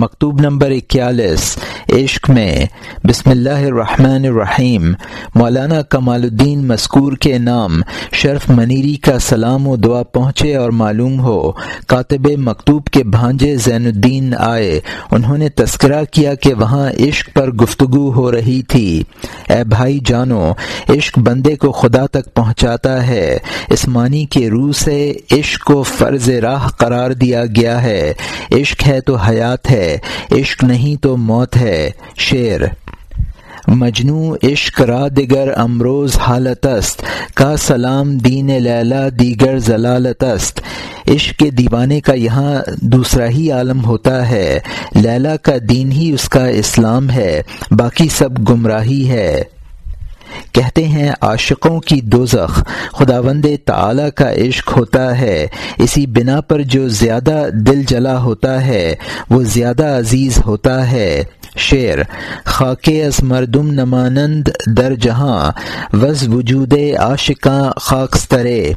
مکتوب نمبر اکیالیس عشق میں۔ بسم اللہ الرحمن الرحیم۔ مولانا کمال الدین مذکور کے نام۔ شرف منیری کا سلام و دعا پہنچے اور معلوم ہو۔ کاتب مکتوب کے بھانجے زین الدین آئے۔ انہوں نے تذکرہ کیا کہ وہاں عشق پر گفتگو ہو رہی تھی۔ اے بھائی جانو، عشق بندے کو خدا تک پہنچاتا ہے۔ اس معنی کے روح سے عشق کو فرض راہ قرار دیا گیا ہے۔ عشق ہے تو حیات ہے، عشق نہیں تو موت ہے۔ شعر مجنو عشق را دیگر امروز حالت است، کا سلام دین لیلا دیگر ضلالت است. عشق کے دیوانے کا یہاں دوسرا ہی عالم ہوتا ہے، لیلا کا دین ہی اس کا اسلام ہے، باقی سب گمراہی ہے۔ کہتے ہیں عاشقوں کی دوزخ خدا وند کا عشق ہوتا ہے۔ اسی بنا پر جو زیادہ دل جلا ہوتا ہے، وہ زیادہ عزیز ہوتا ہے۔ شعر خاک از مردم نمانند در جہاں، وز وجود عاشقاں خاکسترے۔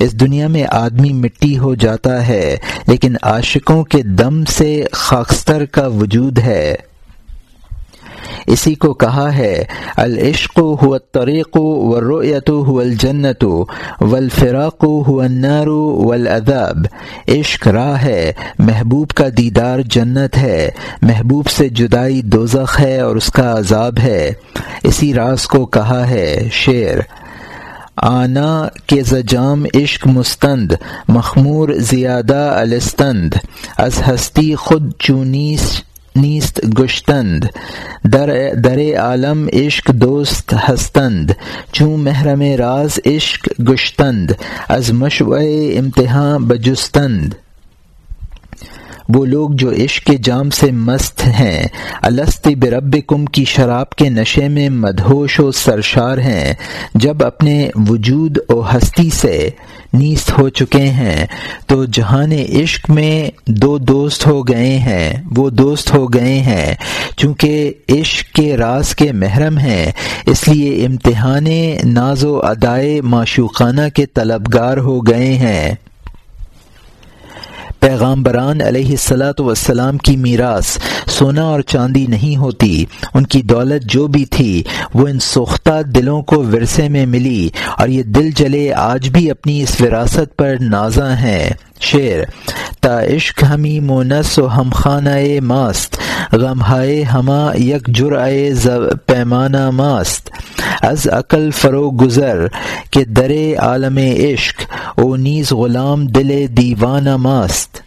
اس دنیا میں آدمی مٹی ہو جاتا ہے، لیکن عاشقوں کے دم سے خاکستر کا وجود ہے۔ اسی کو کہا ہے، العشق ہو طریق و رویت ہو الجنت و الفراق النار والعذاب. عشق راہ ہے، محبوب کا دیدار جنت ہے، محبوب سے جدائی دوزخ ہے اور اس کا عذاب ہے۔ اسی راز کو کہا ہے شعر، آنا کے زجام عشق مستند، مخمور زیادہ الستند۔ از ہستی خود چونیس نیست گشتند. در در عالم عشق دوست ہستند چوں محرم راز عشق گشتند. از مشوع امتحان بجستند. وہ لوگ جو عشق کے جام سے مست ہیں الست برب کم کی شراب کے نشے میں مدہوش و سرشار ہیں۔ جب اپنے وجود و ہستی سے نیست ہو چکے ہیں، تو جہان عشق میں دو دوست ہو گئے ہیں، وہ دوست ہو گئے ہیں۔ چونکہ عشق کے راز کے محرم ہیں، اس لیے امتحان ناز و ادائے معشوقانہ کے طلبگار ہو گئے ہیں۔ پیغامبران علیہ السلاۃ وسلام کی میراث سونا اور چاندی نہیں ہوتی، ان کی دولت جو بھی تھی، وہ ان سوختہ دلوں کو ورثے میں ملی اور یہ دل جلے آج بھی اپنی اس وراثت پر نازاں ہیں۔ شعر، تا عشق ہمی مونس و ہم خانہ ماست غم ہائے ہما یک جرائے پیمانہ ماست۔ از عقل فرو گزر کہ در عالم عشق، او نیز غلام دل دیوانہ ماست۔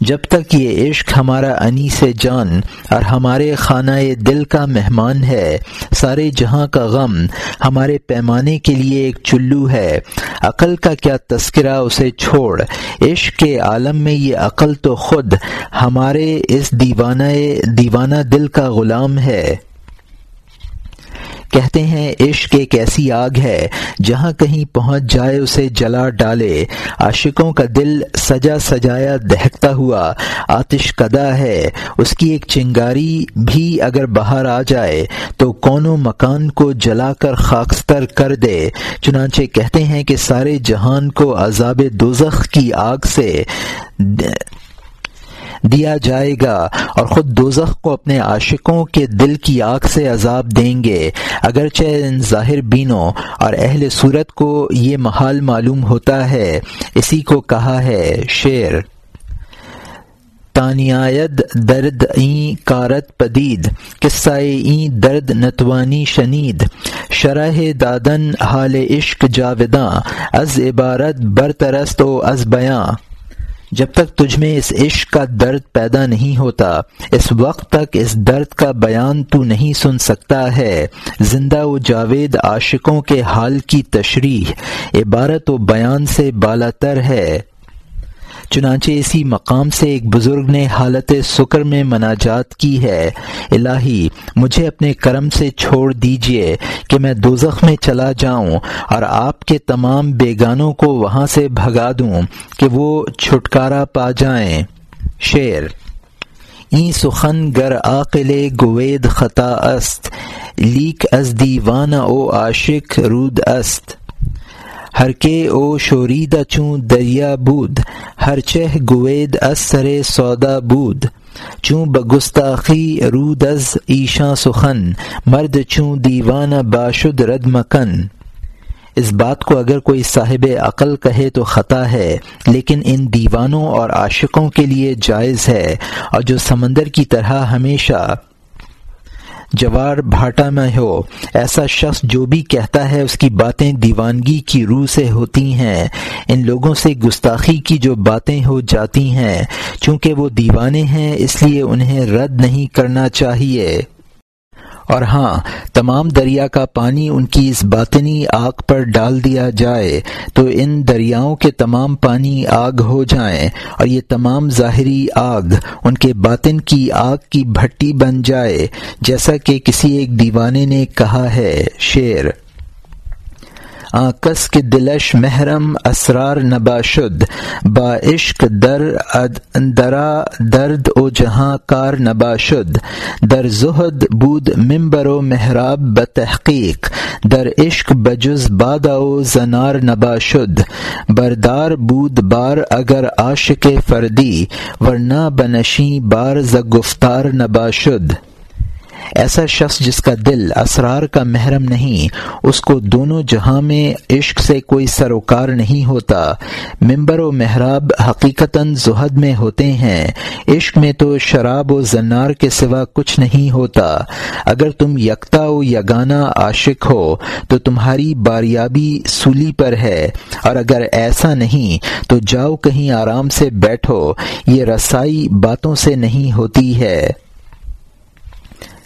جب تک یہ عشق ہمارا انی سے جان اور ہمارے خانہ دل کا مہمان ہے، سارے جہاں کا غم ہمارے پیمانے کے لیے ایک چلو ہے۔ عقل کا کیا تذکرہ اسے چھوڑ۔ عشق کے عالم میں یہ عقل تو خود ہمارے اس دیوانہ دیوانہ دل کا غلام ہے۔ کہتے ہیں، عشق ایک ایسی آگ ہے جہاں کہیں پہنچ جائے اسے جلا ڈالے۔ عاشقوں کا دل سجا سجایا دہکتا ہوا آتش کدا ہے۔ اس کی ایک چنگاری بھی اگر باہر آ جائے تو کونوں مکان کو جلا کر خاکستر کر دے۔ چنانچہ کہتے ہیں کہ سارے جہان کو عذاب دوزخ کی آگ سے دیا جائے گا اور خود دوزخ کو اپنے عاشقوں کے دل کی آنکھ سے عذاب دیں گے۔ اگرچہ ان ظاہر بینوں اور اہل صورت کو یہ محال معلوم ہوتا ہے، اسی کو کہا ہے شعر۔ تانیاد درد این کارت پدید، قصہ این درد نتوانی شنید۔ شرح دادن حال عشق جاوداں، از عبارت برترست و از بیاں۔ جب تک تجھ میں اس عشق کا درد پیدا نہیں ہوتا، اس وقت تک اس درد کا بیان تو نہیں سن سکتا ہے۔ زندہ و جاوید عاشقوں کے حال کی تشریح، عبارت و بیان سے بالا تر ہے۔ چنانچہ اسی مقام سے ایک بزرگ نے حالت سکر میں مناجات کی ہے۔ الہی، مجھے اپنے کرم سے چھوڑ دیجیے کہ میں دوزخ میں چلا جاؤں اور آپ کے تمام بیگانوں کو وہاں سے بھگا دوں کہ وہ چھٹکارا پا جائیں۔ شعر این سخن گر عاقل گوید خطا است، لیک از دیوانہ او عاشق رود است۔ ہر کے او شوریدہ چوں دریا بود، ہر چہ گوید از سر سودا بود۔ چوں بگستاخی رودز ایشاں سخن، مرد چوں دیوانہ باشد رد مکن۔ اس بات کو اگر کوئی صاحب عقل کہے تو خطا ہے، لیکن ان دیوانوں اور عاشقوں کے لیے جائز ہے۔ اور جو سمندر کی طرح ہمیشہ جوار بھاٹا میں ہو۔ ایسا شخص جو بھی کہتا ہے، اس کی باتیں دیوانگی کی روح سے ہوتی ہیں۔ ان لوگوں سے گستاخی کی جو باتیں ہو جاتی ہیں۔ چونکہ وہ دیوانے ہیں، اس لیے انہیں رد نہیں کرنا چاہیے۔ اور ہاں تمام دریا کا پانی ان کی اس باطنی آگ پر ڈال دیا جائے تو ان دریاؤں کے تمام پانی آگ ہو جائیں اور یہ تمام ظاہری آگ ان کے باطن کی آگ کی بھٹی بن جائے، جیسا کہ کسی ایک دیوانے نے کہا ہے، شعر۔ آکس کے دلش محرم اسرار نبا شد؟ با عشق در درا درد او جہاں کار نبا شد۔ در زہد بود ممبر و محراب بتحقیق در عشق بجز باد او زنار نبا شد۔ بردار بود بار اگر عاشق فردی، ورنہ بنشی بار ز گفتار نبا شد۔ ایسا شخص جس کا دل اسرار کا محرم نہیں، اس کو دونوں جہاں میں عشق سے کوئی سروکار نہیں ہوتا۔ ممبر و محراب حقیقتاً زہد میں ہوتے ہیں۔ عشق میں تو شراب و زنار کے سوا کچھ نہیں ہوتا۔ اگر تم یکتا و یگانہ عاشق ہو، تو تمہاری باریابی سولی پر ہے۔ اور اگر ایسا نہیں، تو جاؤ کہیں آرام سے بیٹھو۔ یہ رسائی باتوں سے نہیں ہوتی ہے۔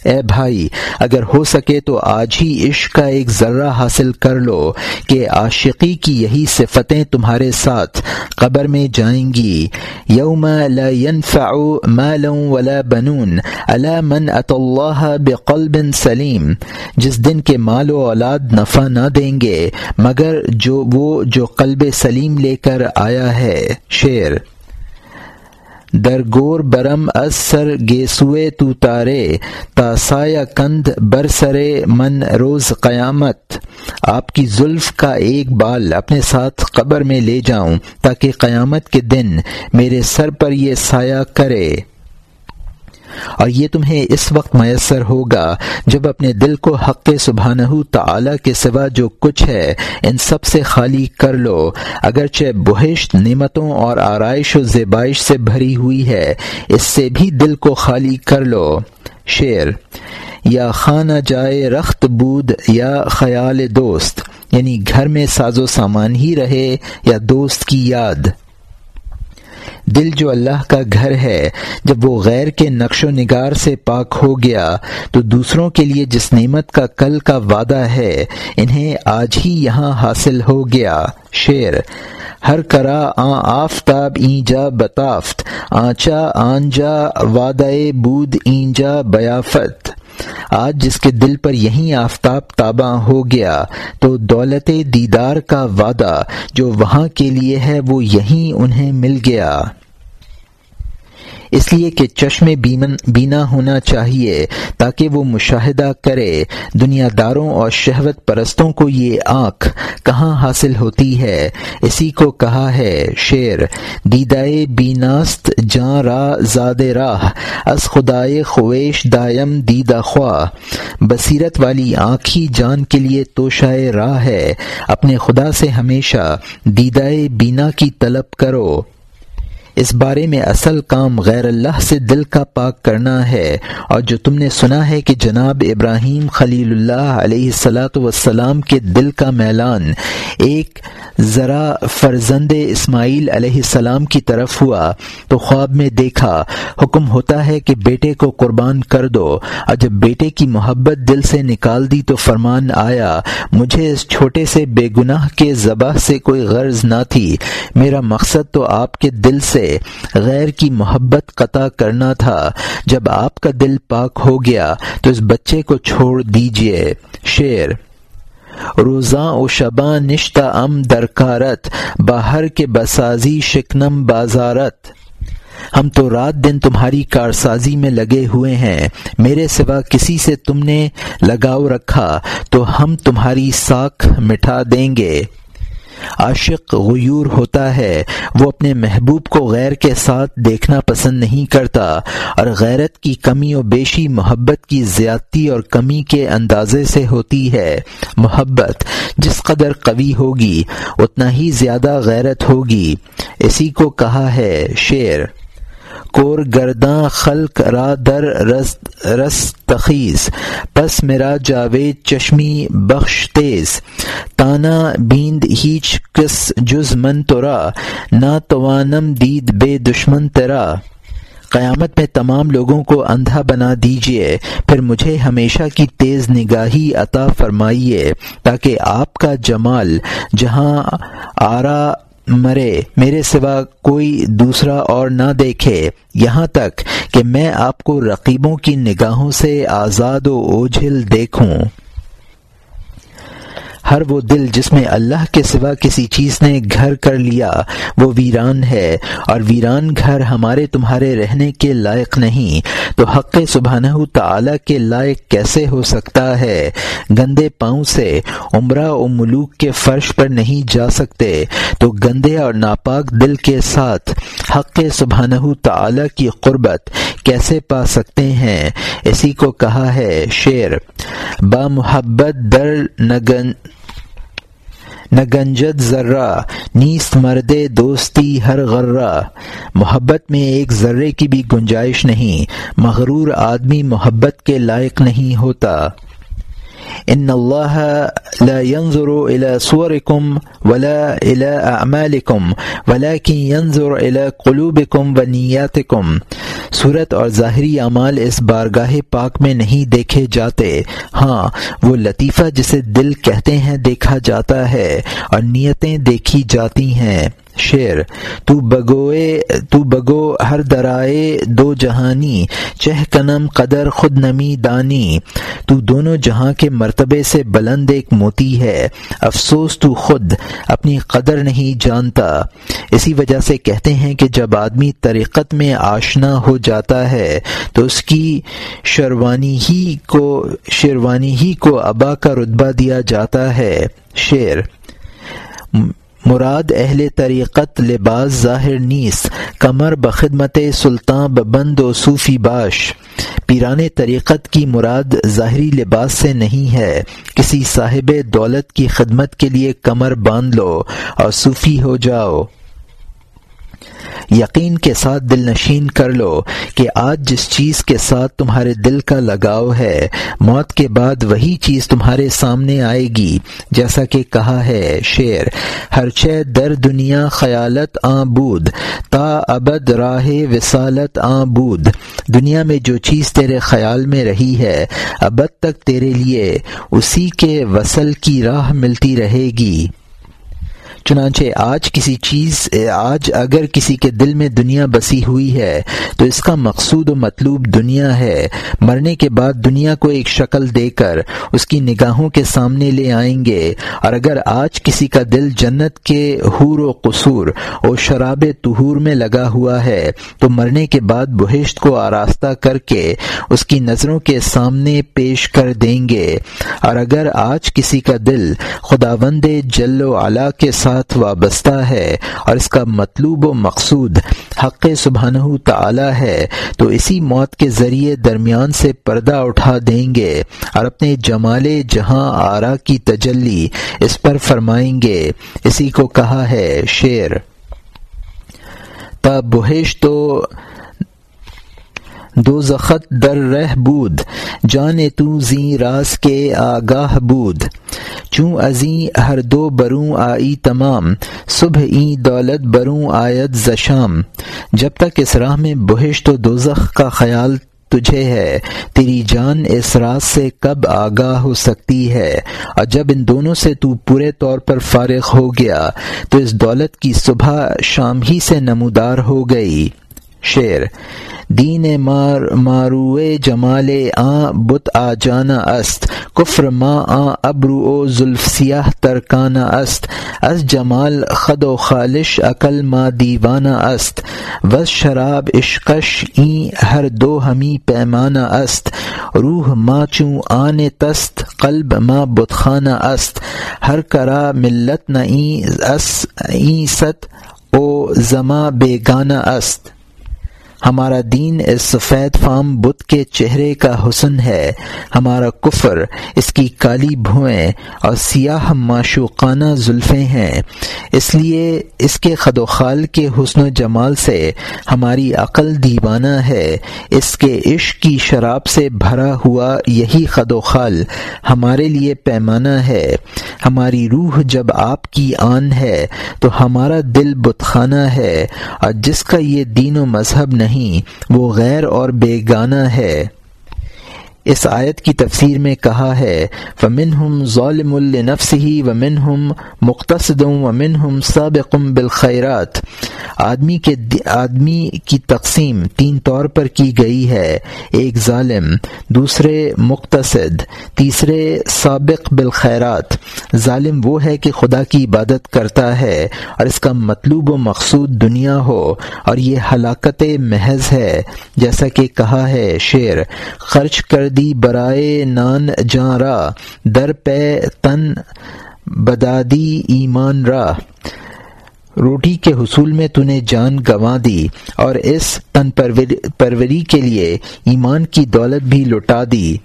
اے بھائی، اگر ہو سکے تو آج ہی عشق کا ایک ذرہ حاصل کر لو کہ عاشقی کی یہی صفتیں تمہارے ساتھ قبر میں جائیں گی۔ یوم لا ينفع مال ولا بنون الا من ات اللہ بقلب سلیم۔ جس دن کے مال و اولاد نفع نہ دیں گے، مگر جو وہ جو قلب سلیم لے کر آیا ہے۔ شعر درگور برم از سر گیسوے تو تارے تاسایہ کند برسرے من روز قیامت۔ آپ کی زلف کا ایک بال اپنے ساتھ قبر میں لے جاؤں، تاکہ قیامت کے دن میرے سر پر یہ سایہ کرے۔ اور یہ تمہیں اس وقت میسر ہوگا جب اپنے دل کو حق سبحانہ تعالی کے سوا جو کچھ ہے ان سب سے خالی کر لو۔ اگرچہ بہشت نعمتوں اور آرائش و زیبائش سے بھری ہوئی ہے، اس سے بھی دل کو خالی کر لو۔ شعر یا خانہ جائے رخت بود، یا خیال دوست یعنی گھر میں ساز و سامان ہی رہے یا دوست کی یاد۔ دل جو اللہ کا گھر ہے، جب وہ غیر کے نقش و نگار سے پاک ہو گیا، تو دوسروں کے لیے جس نعمت کا کل کا وعدہ ہے، انہیں آج ہی یہاں حاصل ہو گیا۔ شعر، ہر کرا آ آفتاب اینجا بتافت، آنچا آنجا وادائے بود اینجا بیافت۔ آج جس کے دل پر یہیں آفتاب تاباں ہو گیا، تو دولت دیدار کا وعدہ جو وہاں کے لیے ہے وہ یہیں انہیں مل گیا۔ اس لیے کہ چشم بینا ہونا چاہیے تاکہ وہ مشاہدہ کرے۔ دنیا داروں اور شہوت پرستوں کو یہ آنکھ کہاں حاصل ہوتی ہے؟ اسی کو کہا ہے شعر، دیدائے بیناست جاں راہ زاد راہ، از خدائے خویش دائم دیدہ خواہ۔ بصیرت والی آنکھی جان کے لیے توشائے راہ ہے۔ اپنے خدا سے ہمیشہ دیدائے بینا کی طلب کرو۔ اس بارے میں اصل کام غیر اللہ سے دل کا پاک کرنا ہے۔ اور جو تم نے سنا ہے کہ جناب ابراہیم خلیل اللہ علیہ السلاۃ وسلام کے دل کا میلان ایک ذرا فرزند اسماعیل علیہ السلام کی طرف ہوا، تو خواب میں دیکھا، حکم ہوتا ہے کہ بیٹے کو قربان کر دو۔ اور جب بیٹے کی محبت دل سے نکال دی تو فرمان آیا، مجھے اس چھوٹے سے بے گناہ کے ذبح سے کوئی غرض نہ تھی۔ میرا مقصد تو آپ کے دل سے غیر کی محبت قطع کرنا تھا۔ جب آپ کا دل پاک ہو گیا تو اس بچے کو چھوڑ دیجیے۔ شعر روزاں و شباں نشتہ ام درکارت باہر کے بسازی شکنم بازارت۔ ہم تو رات دن تمہاری کارسازی میں لگے ہوئے ہیں۔ میرے سوا کسی سے تم نے لگاؤ رکھا تو ہم تمہاری ساکھ مٹھا دیں گے۔ عاشق غیور ہوتا ہے، وہ اپنے محبوب کو غیر کے ساتھ دیکھنا پسند نہیں کرتا اور غیرت کی کمی و بیشی محبت کی زیادتی اور کمی کے اندازے سے ہوتی ہے۔ محبت جس قدر قوی ہوگی، اتنا ہی زیادہ غیرت ہوگی۔ اسی کو کہا ہے شعر۔ کور گرداں خلق را در رس رس تخیز پس میرا جاوید چشمی بخش تیز، تانا بیند ہیچ کس جز من تورا نہ توانم دید بے دشمن تیرا قیامت میں تمام لوگوں کو اندھا بنا دیجیے پھر مجھے ہمیشہ کی تیز نگاہی عطا فرمائیے، تاکہ آپ کا جمال جہاں آرا مرے، میرے سوا کوئی دوسرا اور نہ دیکھے۔ یہاں تک کہ میں آپ کو رقیبوں کی نگاہوں سے آزاد و اوجھل دیکھوں۔ ہر وہ دل جس میں اللہ کے سوا کسی چیز نے گھر کر لیا، وہ ویران ہے۔ اور ویران گھر ہمارے تمہارے رہنے کے لائق نہیں۔ تو حق سبحانہ تعالی کے لائق کیسے ہو سکتا ہے؟ گندے پاؤں سے عمرہ و ملوک کے فرش پر نہیں جا سکتے۔ تو گندے اور ناپاک دل کے ساتھ حق سبحانہ تعالی کی قربت کیسے پا سکتے ہیں؟ اسی کو کہا ہے شعر، با محبت در نگن نہ گنجد ذرہ، نیست مرد دوستی ہر غرہ۔ محبت میں ایک ذرے کی بھی گنجائش نہیں، مغرور آدمی محبت کے لائق نہیں ہوتا۔ ان اللہ لا ينظر الى صوركم ولا الى اعمالكم ولكن ينظر الى قلوبكم ونياتكم۔ صورت اور ظاہری اعمال اس بارگاہ پاک میں نہیں دیکھے جاتے۔ ہاں وہ لطیفہ جسے دل کہتے ہیں دیکھا جاتا ہے اور نیتیں دیکھی جاتی ہیں۔ شعر، تو بگوئے، تو بگو ہر درائے دو جہانی، چہ کنم قدر خود نمی دانی۔ تو دونوں جہاں کے مرتبے سے بلند ایک موتی ہے۔ افسوس تو خود اپنی قدر نہیں جانتا۔ اسی وجہ سے کہتے ہیں کہ جب آدمی طریقت میں آشنا ہو جاتا ہے، تو اس کی شروانی ہی کو شیروانی ہی کو ابا کا رتبہ دیا جاتا ہے۔ شعر مراد اہل طریقت لباس ظاہر نیس، کمر بخدمت سلطان ببند و صوفی باش۔ پیران طریقت کی مراد ظاہری لباس سے نہیں ہے۔ کسی صاحب دولت کی خدمت کے لیے کمر باندھ لو اور صوفی ہو جاؤ۔ یقین کے ساتھ دل نشین کر لو کہ آج جس چیز کے ساتھ تمہارے دل کا لگاؤ ہے، موت کے بعد وہی چیز تمہارے سامنے آئے گی۔ جیسا کہ کہا ہے شعر، ہر چہ در دنیا خیالت آبود تا ابد راہ وسالت آبود دنیا میں جو چیز تیرے خیال میں رہی ہے، ابد تک تیرے لیے، اسی کے وصل کی راہ ملتی رہے گی۔ چنانچہ آج کسی چیز، آج اگر کسی کے دل میں دنیا بسی ہوئی ہے، تو اس کا مقصود و مطلوب دنیا ہے۔ مرنے کے بعد دنیا کو ایک شکل دے کر اس کی نگاہوں کے سامنے لے آئیں گے۔ اور اگر آج کسی کا دل جنت کے حور و قصور اور شراب تہور میں لگا ہوا ہے، تو مرنے کے بعد بہشت کو آراستہ کر کے اس کی نظروں کے سامنے پیش کر دیں گے۔ اور اگر آج کسی کا دل خداوند جل و علا کے ساتھ ساتھ وابستہ ہے اور اس کا مطلوب و مقصود حق سبحانہ تعالی ہے، تو اسی موت کے ذریعے درمیان سے پردہ اٹھا دیں گے اور اپنے جمال جہاں آرا کی تجلی اس پر فرمائیں گے۔ اسی کو کہا ہے شعر۔ تب بہش تو دو زخت در رہ بود جان تو زی راز کے آگاہ بود۔ چوں ازیں ہر دو بروں آئی تمام، صبح ای دولت بروں آیت زشام جب تک اس راہ میں بہش تو دوزخ کا خیال تجھے ہے، تیری جان اس راز سے کب آگاہ ہو سکتی ہے۔ اور جب ان دونوں سے تو پورے طور پر فارغ ہو گیا، تو اس دولت کی صبح شام ہی سے نمودار ہو گئی۔ شعر، دین مار، ماروے جمال، آ بت آ جانا است، کفر ما آ ابرو او زلف سیاہ ترکانہ است، از جمال خد و خالش عقل ما دیوانہ است، وز شراب عشقش این ہر دو ہمی پیمانہ است، روح ما چوں آن تست، قلب ما بتخانہ است، ہر کرا ملت نہ این ست، او زماں بے است۔ ہمارا دین اس سفید فام بت کے چہرے کا حسن ہے، ہمارا کفر اس کی کالی بھوئیں اور سیاہ معشوقانہ زلفیں ہیں۔ اس لیے اس کے خد و خال کے حسن و جمال سے ہماری عقل دیوانہ ہے۔ اس کے عشق کی شراب سے بھرا ہوا یہی خد و خال ہمارے لیے پیمانہ ہے۔ ہماری روح جب آپ کی آن ہے تو ہمارا دل بتخانہ ہے۔ اور جس کا یہ دین و مذہب نہیں نہیں وہ غیر اور بیگانہ ہے۔ اس آیت کی تفسیر میں کہا ہے ومن ہم ظالم النفس ہی ومن ہم مختصد ومن ہم سابقم بالخیرات آدمی کے آدمی کی تقسیم تین طور پر کی گئی ہے، ایک ظالم، دوسرے مختصد تیسرے سابق بالخیرات۔ ظالم وہ ہے کہ خدا کی عبادت کرتا ہے اور اس کا مطلوب و مقصود دنیا ہو، اور یہ ہلاکت محض ہے۔ جیسا کہ کہا ہے شعر، خرچ کر دی برائے نان جاں را، در پہ تن بدادی ایمان را۔ روٹی کے حصول میں تو نے جان گنوا دی، اور اس تن پروری کے لیے ایمان کی دولت بھی لٹا دی۔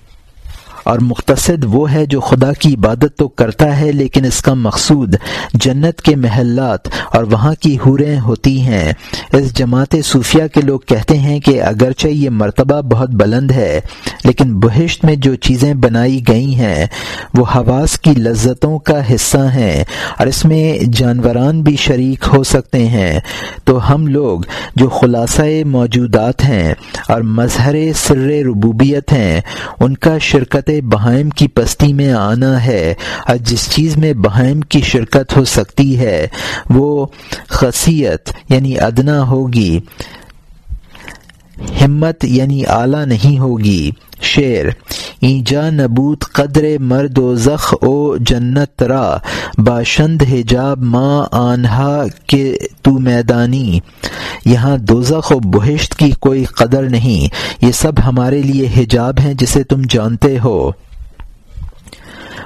اور مختصد وہ ہے جو خدا کی عبادت تو کرتا ہے، لیکن اس کا مقصود جنت کے محلات اور وہاں کی حوریں ہوتی ہیں۔ اس جماعت صوفیہ کے لوگ کہتے ہیں کہ اگرچہ یہ مرتبہ بہت بلند ہے، لیکن بہشت میں جو چیزیں بنائی گئی ہیں، وہ حواس کی لذتوں کا حصہ ہیں اور اس میں جانوران بھی شریک ہو سکتے ہیں۔ تو ہم لوگ جو خلاصہ موجودات ہیں اور مظہر سر ربوبیت ہیں، ان کا شرکت بہائم کی پستی میں آنا ہے، اور جس چیز میں بہائم کی شرکت ہو سکتی ہے، وہ خصیت یعنی ادنا ہوگی۔ ہمت یعنی اعلیٰ نہیں ہوگی۔ شعر اینجا نبوت قدر مرد و زخ او جنت را باشند حجاب ماں آنہا کے تو میدانی۔ یہاں دوزخ و بہشت کی کوئی قدر نہیں، یہ سب ہمارے لیے حجاب ہیں جسے تم جانتے ہو۔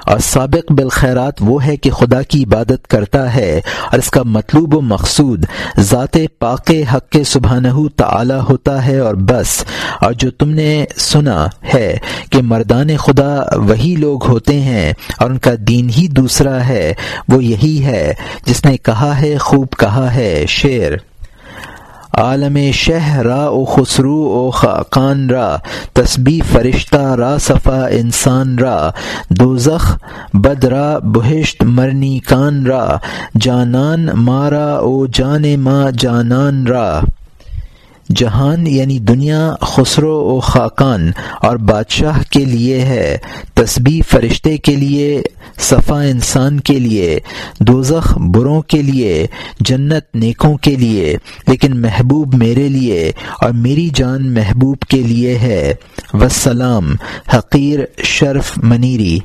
اور سابق بالخیرات وہ ہے کہ خدا کی عبادت کرتا ہے اور اس کا مطلوب و مقصود ذات پاک حق سبحانہ تعالی ہوتا ہے اور بس، اور جو تم نے سنا ہے کہ مردان خدا وہی لوگ ہوتے ہیں اور ان کا دین ہی دوسرا ہے، وہ یہی ہے، جس نے کہا ہے، خوب کہا ہے، شعر۔ عالم شہ را او خسرو او خاقان را تسبی فرشتہ را، صفا انسان را، دوزخ بد را بہشت، مرنی کان را، جانان مارا او جان ما جانان را۔ جہان یعنی دنیا خسرو و خاکان اور بادشاہ کے لیے ہے، تسبیح فرشتے کے لیے، صفا انسان کے لیے، دوزخ بروں کے لیے، جنت نیکوں کے لیے، لیکن محبوب میرے لیے اور میری جان محبوب کے لیے ہے۔ وسلام حقیر شرف منیری۔